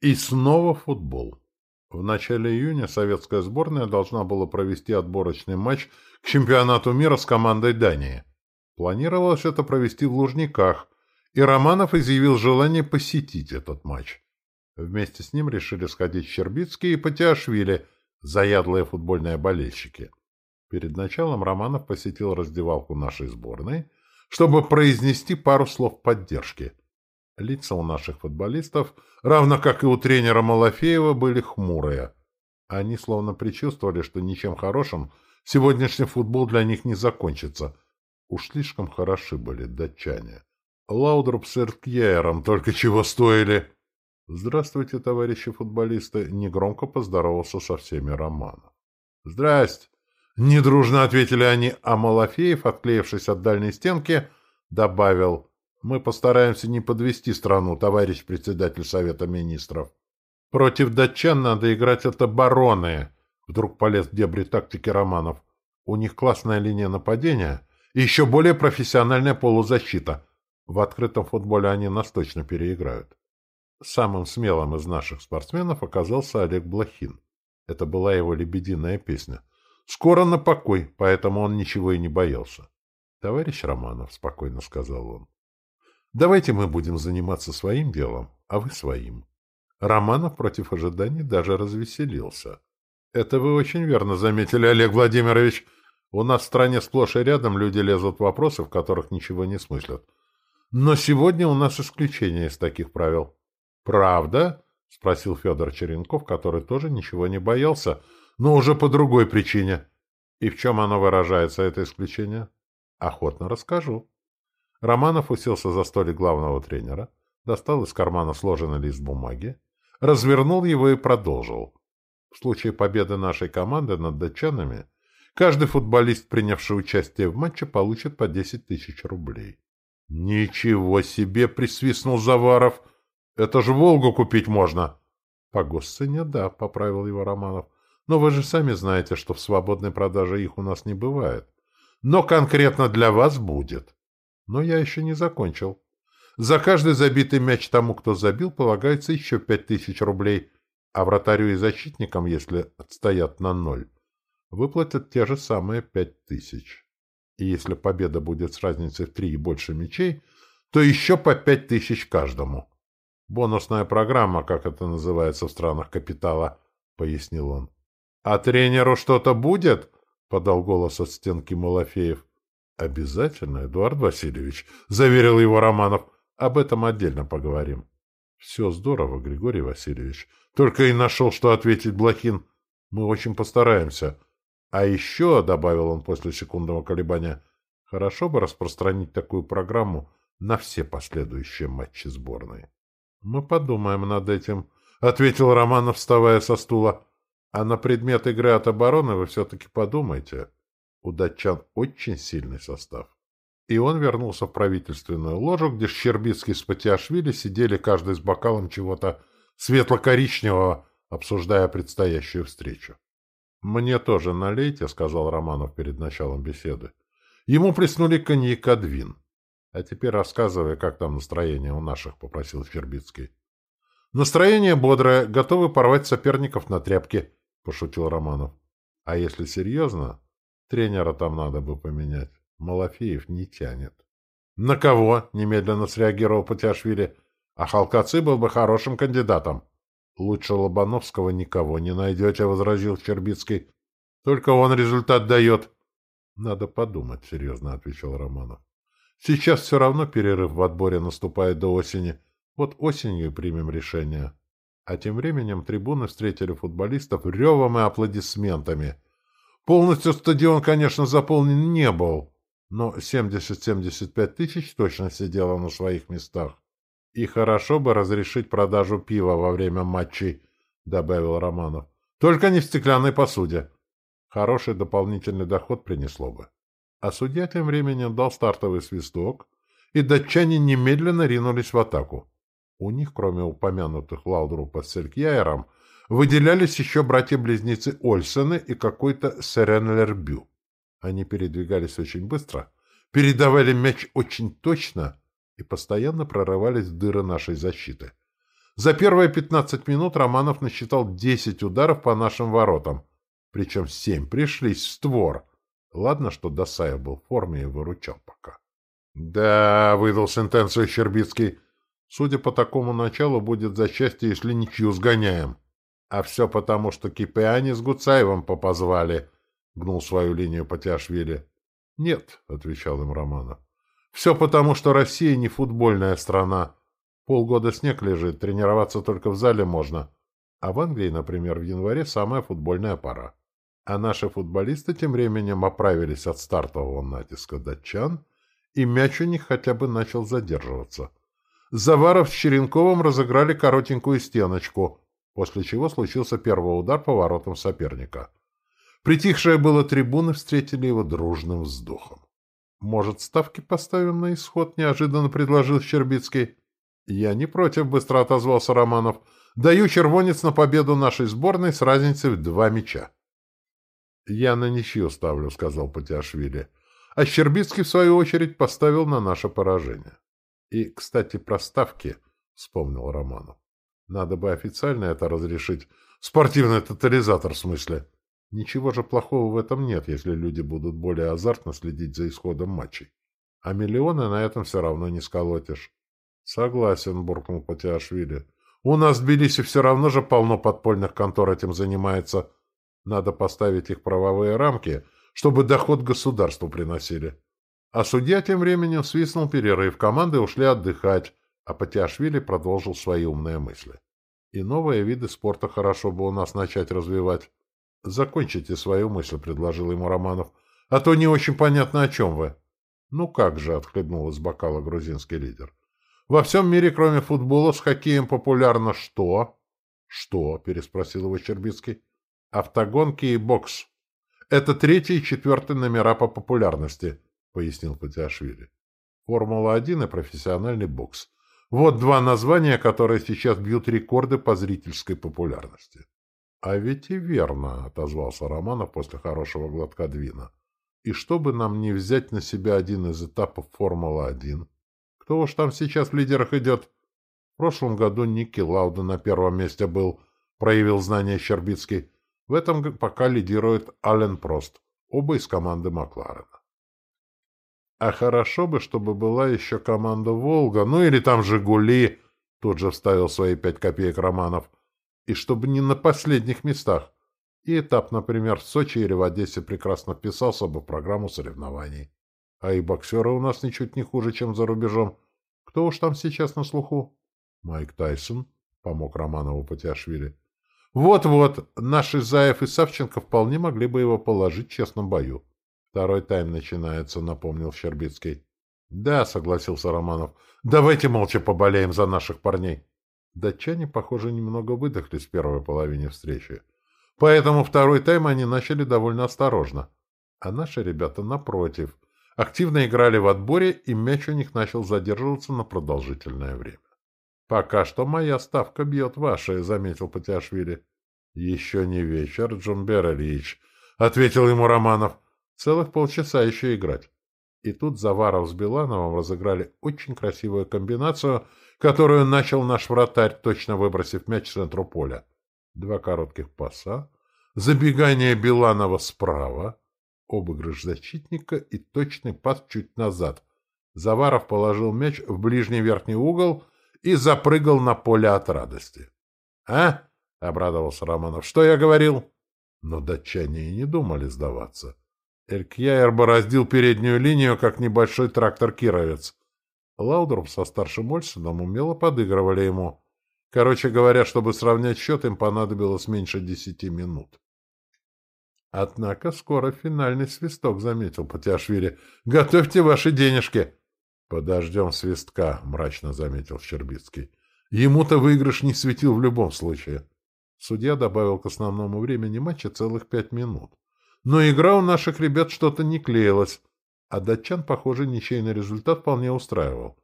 И снова футбол. В начале июня советская сборная должна была провести отборочный матч к чемпионату мира с командой Дании. Планировалось это провести в Лужниках, и Романов изъявил желание посетить этот матч. Вместе с ним решили сходить Щербицкий и Патиашвили, заядлые футбольные болельщики. Перед началом Романов посетил раздевалку нашей сборной, чтобы произнести пару слов поддержки – Лица у наших футболистов, равно как и у тренера Малафеева, были хмурые. Они словно предчувствовали, что ничем хорошим сегодняшний футбол для них не закончится. Уж слишком хороши были датчане. Лаудруп с Эрткьяером только чего стоили. «Здравствуйте, товарищи футболисты!» — негромко поздоровался со всеми Романов. «Здрасте!» — недружно ответили они, а Малафеев, отклеившись от дальней стенки, добавил — мы постараемся не подвести страну, товарищ председатель Совета Министров. Против датчан надо играть это бароны. Вдруг полез в дебри тактики Романов. У них классная линия нападения и еще более профессиональная полузащита. В открытом футболе они нас точно переиграют. Самым смелым из наших спортсменов оказался Олег Блохин. Это была его лебединая песня. Скоро на покой, поэтому он ничего и не боялся. — Товарищ Романов, — спокойно сказал он, Давайте мы будем заниматься своим делом, а вы своим. Романов против ожиданий даже развеселился. Это вы очень верно заметили, Олег Владимирович. У нас в стране сплошь и рядом люди лезут в вопросы, в которых ничего не смыслят. Но сегодня у нас исключение из таких правил. Правда? — спросил Федор Черенков, который тоже ничего не боялся, но уже по другой причине. И в чем оно выражается, это исключение? Охотно расскажу. Романов уселся за столик главного тренера, достал из кармана сложенный лист бумаги, развернул его и продолжил. В случае победы нашей команды над датчанами каждый футболист, принявший участие в матче, получит по 10 тысяч рублей. — Ничего себе! — присвистнул Заваров. — Это же «Волгу» купить можно! — По госцене, да, — поправил его Романов. — Но вы же сами знаете, что в свободной продаже их у нас не бывает. Но конкретно для вас будет. — но я еще не закончил. За каждый забитый мяч тому, кто забил, полагается еще пять тысяч рублей, а вратарю и защитникам, если отстоят на ноль, выплатят те же самые пять тысяч. И если победа будет с разницей в три и больше мячей, то еще по пять тысяч каждому. Бонусная программа, как это называется в странах капитала, — пояснил он. — А тренеру что-то будет? — подал голос от стенки Малафеев. «Обязательно, Эдуард Васильевич», — заверил его Романов. «Об этом отдельно поговорим». «Все здорово, Григорий Васильевич. Только и нашел, что ответить Блохин. Мы очень постараемся. А еще, — добавил он после секундного колебания, — хорошо бы распространить такую программу на все последующие матчи сборной». «Мы подумаем над этим», — ответил Романов, вставая со стула. «А на предмет игры от обороны вы все-таки подумайте». У датчан очень сильный состав. И он вернулся в правительственную ложу, где Щербицкий с Патиашвили сидели каждый с бокалом чего-то светло-коричневого, обсуждая предстоящую встречу. «Мне тоже налейте», — сказал Романов перед началом беседы. Ему приснули коньяк Адвин. «А теперь рассказывай, как там настроение у наших», — попросил Щербицкий. «Настроение бодрое, готовы порвать соперников на тряпки», — пошутил Романов. «А если серьезно, Тренера там надо бы поменять. Малафеев не тянет. — На кого? — немедленно среагировал Патяшвили. — А Халкацы был бы хорошим кандидатом. — Лучше Лобановского никого не найдете, — возразил Щербицкий. — Только он результат дает. — Надо подумать, — серьезно отвечал Романов. — Сейчас все равно перерыв в отборе наступает до осени. Вот осенью примем решение. А тем временем трибуны встретили футболистов ревом и аплодисментами — Полностью стадион, конечно, заполнен не был, но 70-75 тысяч точно сидело на своих местах. И хорошо бы разрешить продажу пива во время матчей, — добавил Романов. Только не в стеклянной посуде. Хороший дополнительный доход принесло бы. А судья тем временем дал стартовый свисток, и датчане немедленно ринулись в атаку. У них, кроме упомянутых Лаудрупа с Селькьяером, Выделялись еще братья-близнецы Ольсены и какой-то Серенлербю. Они передвигались очень быстро, передавали мяч очень точно и постоянно прорывались в дыры нашей защиты. За первые 15 минут Романов насчитал 10 ударов по нашим воротам, причем 7 пришлись в створ. Ладно, что Досаев был в форме и выручал пока. «Да», — выдал сентенцию Щербицкий, — «судя по такому началу, будет за счастье, если ничью сгоняем». «А все потому, что Кипиани с Гуцаевым попозвали», — гнул свою линию Патиашвили. «Нет», — отвечал им Романов. «Все потому, что Россия не футбольная страна. Полгода снег лежит, тренироваться только в зале можно. А в Англии, например, в январе самая футбольная пора. А наши футболисты тем временем оправились от стартового натиска датчан, и мяч у них хотя бы начал задерживаться. Заваров с Черенковым разыграли коротенькую стеночку, после чего случился первый удар по воротам соперника. Притихшие было трибуны встретили его дружным вздохом. «Может, ставки поставим на исход?» — неожиданно предложил Щербицкий. «Я не против», — быстро отозвался Романов. «Даю червонец на победу нашей сборной с разницей в два мяча». «Я на ничью ставлю», — сказал Патиашвили. А Щербицкий, в свою очередь, поставил на наше поражение. «И, кстати, про ставки», — вспомнил Романов. «Надо бы официально это разрешить. Спортивный тотализатор, в смысле». Ничего же плохого в этом нет, если люди будут более азартно следить за исходом матчей. А миллионы на этом все равно не сколотишь. Согласен, буркнул Патиашвили. У нас в Тбилиси все равно же полно подпольных контор этим занимается. Надо поставить их правовые рамки, чтобы доход государству приносили. А судья тем временем свистнул перерыв, команды ушли отдыхать, а Патиашвили продолжил свои умные мысли. И новые виды спорта хорошо бы у нас начать развивать. — Закончите свою мысль, — предложил ему Романов. — А то не очень понятно, о чем вы. — Ну как же, — отхлебнул из бокала грузинский лидер. — Во всем мире, кроме футбола, с хоккеем популярно что? — Что? — переспросил его Щербицкий. — Автогонки и бокс. Это третий и четвертый номера по популярности, — пояснил Патиашвили. Формула-1 и профессиональный бокс. Вот два названия, которые сейчас бьют рекорды по зрительской популярности. — А ведь и верно, — отозвался Романов после хорошего глотка двина. — И чтобы нам не взять на себя один из этапов Формулы-1? Кто уж там сейчас в лидерах идет? В прошлом году Ники Лауда на первом месте был, проявил знание Щербицкий. В этом пока лидирует Ален Прост, оба из команды Макларена. А хорошо бы, чтобы была еще команда «Волга», ну или там «Жигули», тут же вставил свои пять копеек Романов — и чтобы не на последних местах. И этап, например, в Сочи или в Одессе прекрасно вписался бы в программу соревнований. А и боксеры у нас ничуть не хуже, чем за рубежом. Кто уж там сейчас на слуху? Майк Тайсон, помог Романову Патиашвили. Вот-вот, наши Заев и Савченко вполне могли бы его положить в честном бою. Второй тайм начинается, напомнил Щербицкий. Да, согласился Романов. Давайте молча поболеем за наших парней. Датчане, похоже, немного выдохли с первой половины встречи. Поэтому второй тайм они начали довольно осторожно. А наши ребята, напротив, активно играли в отборе, и мяч у них начал задерживаться на продолжительное время. «Пока что моя ставка бьет ваша», — заметил Патиашвили. «Еще не вечер, Джумбер Ильич», — ответил ему Романов. «Целых полчаса еще играть». И тут Заваров с Билановым разыграли очень красивую комбинацию — которую начал наш вратарь, точно выбросив мяч в центру поля. Два коротких паса, забегание Биланова справа, обыгрыш защитника и точный пас чуть назад. Заваров положил мяч в ближний верхний угол и запрыгал на поле от радости. — А? — обрадовался Романов. — Что я говорил? Но датчане и не думали сдаваться. Элькьяер бороздил переднюю линию, как небольшой трактор-кировец. Лаудруп со старшим Ольсоном умело подыгрывали ему. Короче говоря, чтобы сравнять счет, им понадобилось меньше десяти минут. Однако скоро финальный свисток, заметил Патиашвили. «Готовьте ваши денежки!» «Подождем свистка», — мрачно заметил Щербицкий. Ему-то выигрыш не светил в любом случае. Судья добавил к основному времени матча целых пять минут. Но игра у наших ребят что-то не клеилась. А датчан, похоже, ничейный результат вполне устраивал.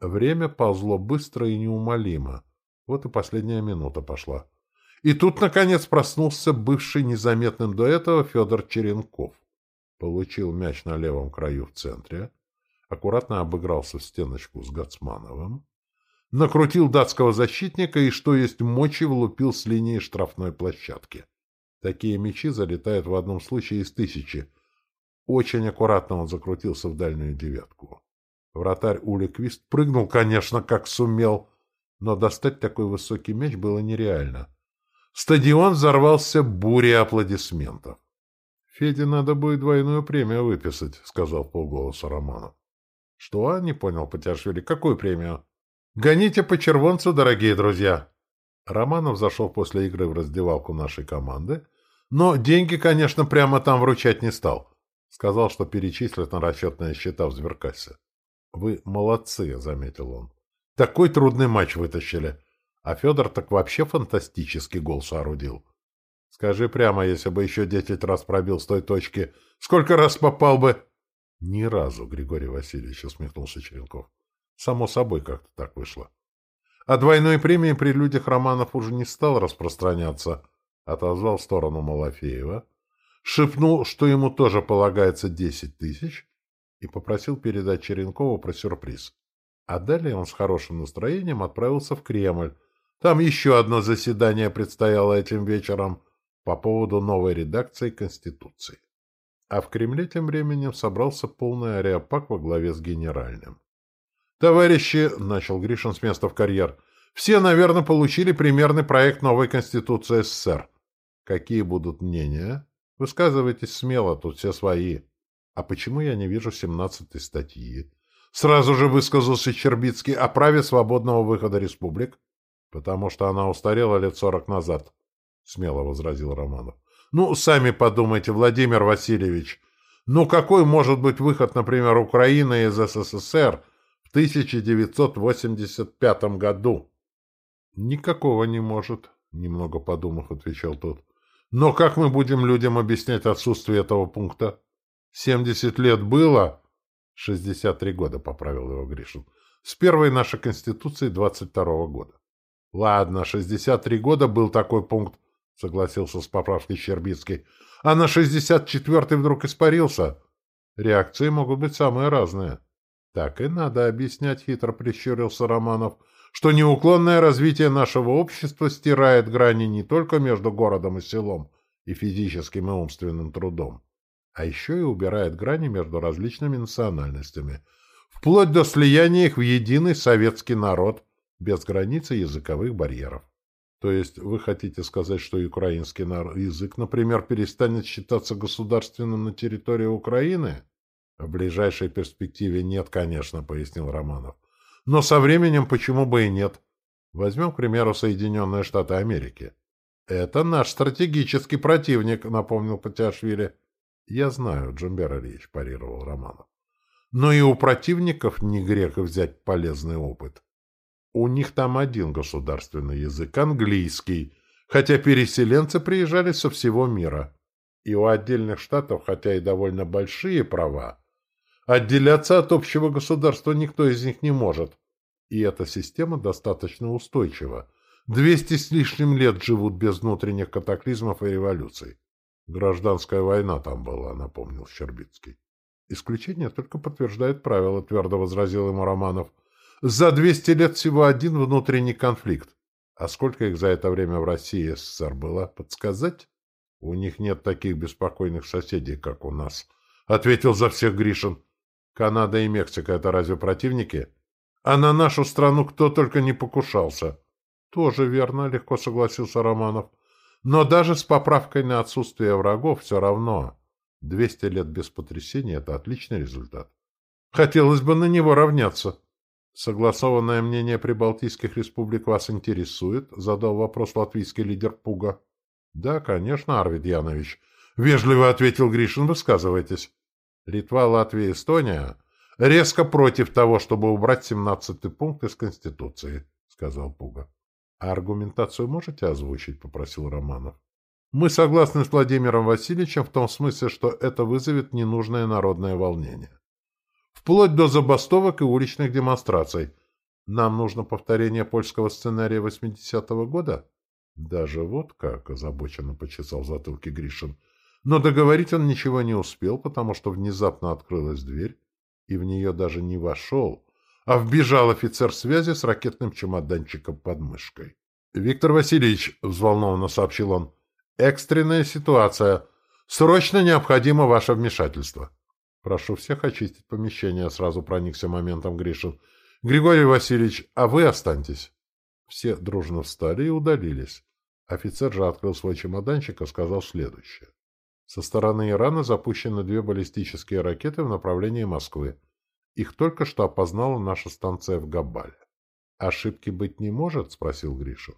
Время ползло быстро и неумолимо. Вот и последняя минута пошла. И тут, наконец, проснулся бывший незаметным до этого Федор Черенков. Получил мяч на левом краю в центре, аккуратно обыгрался в стеночку с Гацмановым, накрутил датского защитника и, что есть мочи, влупил с линии штрафной площадки. Такие мячи залетают в одном случае из тысячи. Очень аккуратно он закрутился в дальнюю девятку. Вратарь Ули Квист прыгнул, конечно, как сумел, но достать такой высокий мяч было нереально. Стадион взорвался бурей аплодисментов. — Феде надо будет двойную премию выписать, — сказал полголоса Романов. — Что? — не понял Потяшвили. — Какую премию? — Гоните по червонцу, дорогие друзья. Романов зашел после игры в раздевалку нашей команды, но деньги, конечно, прямо там вручать не стал. Сказал, что перечислят на расчетные счета в Зверкассе. — Вы молодцы, — заметил он. — Такой трудный матч вытащили. А Федор так вообще фантастический гол соорудил. Скажи прямо, если бы еще десять раз пробил с той точки, сколько раз попал бы... — Ни разу, Григорий Васильевич, — усмехнулся Черенков. — Само собой как-то так вышло. А двойной премии при людях Романов уже не стал распространяться, отозвал в сторону Малафеева, шепнул, что ему тоже полагается десять тысяч, и попросил передать Черенкову про сюрприз. А далее он с хорошим настроением отправился в Кремль. Там еще одно заседание предстояло этим вечером по поводу новой редакции Конституции. А в Кремле тем временем собрался полный ареопак во главе с генеральным. «Товарищи», — начал Гришин с места в карьер, — «все, наверное, получили примерный проект новой Конституции СССР. Какие будут мнения? Высказывайтесь смело, тут все свои. А почему я не вижу семнадцатой статьи? Сразу же высказался Щербицкий о праве свободного выхода республик, потому что она устарела лет сорок назад, — смело возразил Романов. Ну, сами подумайте, Владимир Васильевич, ну какой может быть выход, например, Украины из СССР — 1985 году. Никакого не может, немного подумав, отвечал тот. Но как мы будем людям объяснять отсутствие этого пункта? 70 лет было? 63 года, поправил его Гришин. С первой нашей Конституции 22 -го года. Ладно, 63 года был такой пункт, согласился с поправкой Щербицкий. А на 64-й вдруг испарился. Реакции могут быть самые разные. Так и надо объяснять, хитро прищурился Романов, что неуклонное развитие нашего общества стирает грани не только между городом и селом и физическим и умственным трудом, а еще и убирает грани между различными национальностями, вплоть до слияния их в единый советский народ без границ и языковых барьеров. То есть вы хотите сказать, что украинский язык, например, перестанет считаться государственным на территории Украины? В ближайшей перспективе нет, конечно, пояснил Романов. Но со временем почему бы и нет? Возьмем, к примеру, Соединенные Штаты Америки. Это наш стратегический противник, напомнил Патиашвили. Я знаю, Джумбер Ильич, парировал Романов. Но и у противников не грех взять полезный опыт. У них там один государственный язык, английский, хотя переселенцы приезжали со всего мира. И у отдельных штатов, хотя и довольно большие права, Отделяться от общего государства никто из них не может. И эта система достаточно устойчива. Двести с лишним лет живут без внутренних катаклизмов и революций. Гражданская война там была, напомнил Щербицкий. Исключение только подтверждает правило, твердо возразил ему Романов. За двести лет всего один внутренний конфликт. А сколько их за это время в России и СССР было, подсказать? У них нет таких беспокойных соседей, как у нас, — ответил за всех Гришин. Канада и Мексика — это разве противники? А на нашу страну кто только не покушался. Тоже верно, легко согласился Романов. Но даже с поправкой на отсутствие врагов все равно. Двести лет без потрясений — это отличный результат. Хотелось бы на него равняться. Согласованное мнение прибалтийских республик вас интересует? Задал вопрос латвийский лидер Пуга. Да, конечно, Арвид Янович. Вежливо ответил Гришин, высказывайтесь. Литва, Латвия, Эстония резко против того, чтобы убрать 17-й пункт из Конституции, — сказал Пуга. — А аргументацию можете озвучить? — попросил Романов. — Мы согласны с Владимиром Васильевичем в том смысле, что это вызовет ненужное народное волнение. Вплоть до забастовок и уличных демонстраций. Нам нужно повторение польского сценария 80-го года? — Даже вот как, — озабоченно почесал в Гришин. Но договорить он ничего не успел, потому что внезапно открылась дверь, и в нее даже не вошел, а вбежал офицер связи с ракетным чемоданчиком под мышкой. «Виктор Васильевич», — взволнованно сообщил он, — «экстренная ситуация. Срочно необходимо ваше вмешательство». «Прошу всех очистить помещение», — сразу проникся моментом Гришин. «Григорий Васильевич, а вы останьтесь». Все дружно встали и удалились. Офицер же открыл свой чемоданчик и сказал следующее. Со стороны Ирана запущены две баллистические ракеты в направлении Москвы. Их только что опознала наша станция в Габале. «Ошибки быть не может?» — спросил Гриша.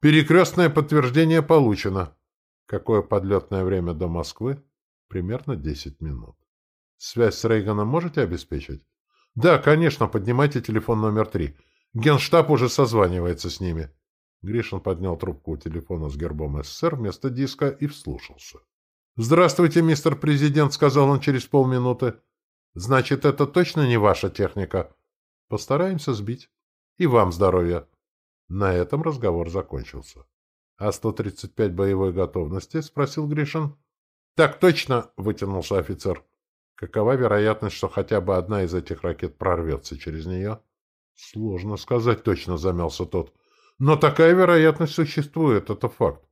«Перекрестное подтверждение получено». «Какое подлетное время до Москвы?» «Примерно десять минут». «Связь с Рейганом можете обеспечить?» «Да, конечно, поднимайте телефон номер три. Генштаб уже созванивается с ними». Гришин поднял трубку у телефона с гербом СССР вместо диска и вслушался. «Здравствуйте, мистер президент», — сказал он через полминуты. Значит, это точно не ваша техника? Постараемся сбить. И вам здоровья. На этом разговор закончился. А 135 боевой готовности? Спросил Гришин. Так точно, вытянулся офицер. Какова вероятность, что хотя бы одна из этих ракет прорвется через нее? Сложно сказать точно, замялся тот. Но такая вероятность существует, это факт.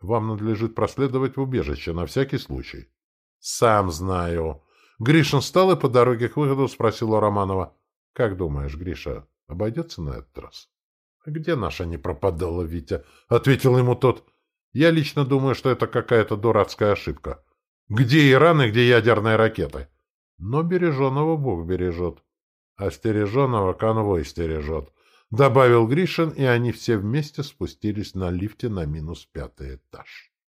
Вам надлежит проследовать в убежище на всякий случай. Сам знаю. Гришин встал и по дороге к выходу спросил у Романова. — Как думаешь, Гриша, обойдется на этот раз? — Где наша не пропадала, Витя? — ответил ему тот. — Я лично думаю, что это какая-то дурацкая ошибка. Где Иран и где ядерные ракеты? Но береженого Бог бережет. А стереженого конвой стережет. Добавил Гришин, и они все вместе спустились на лифте на минус пятый этаж.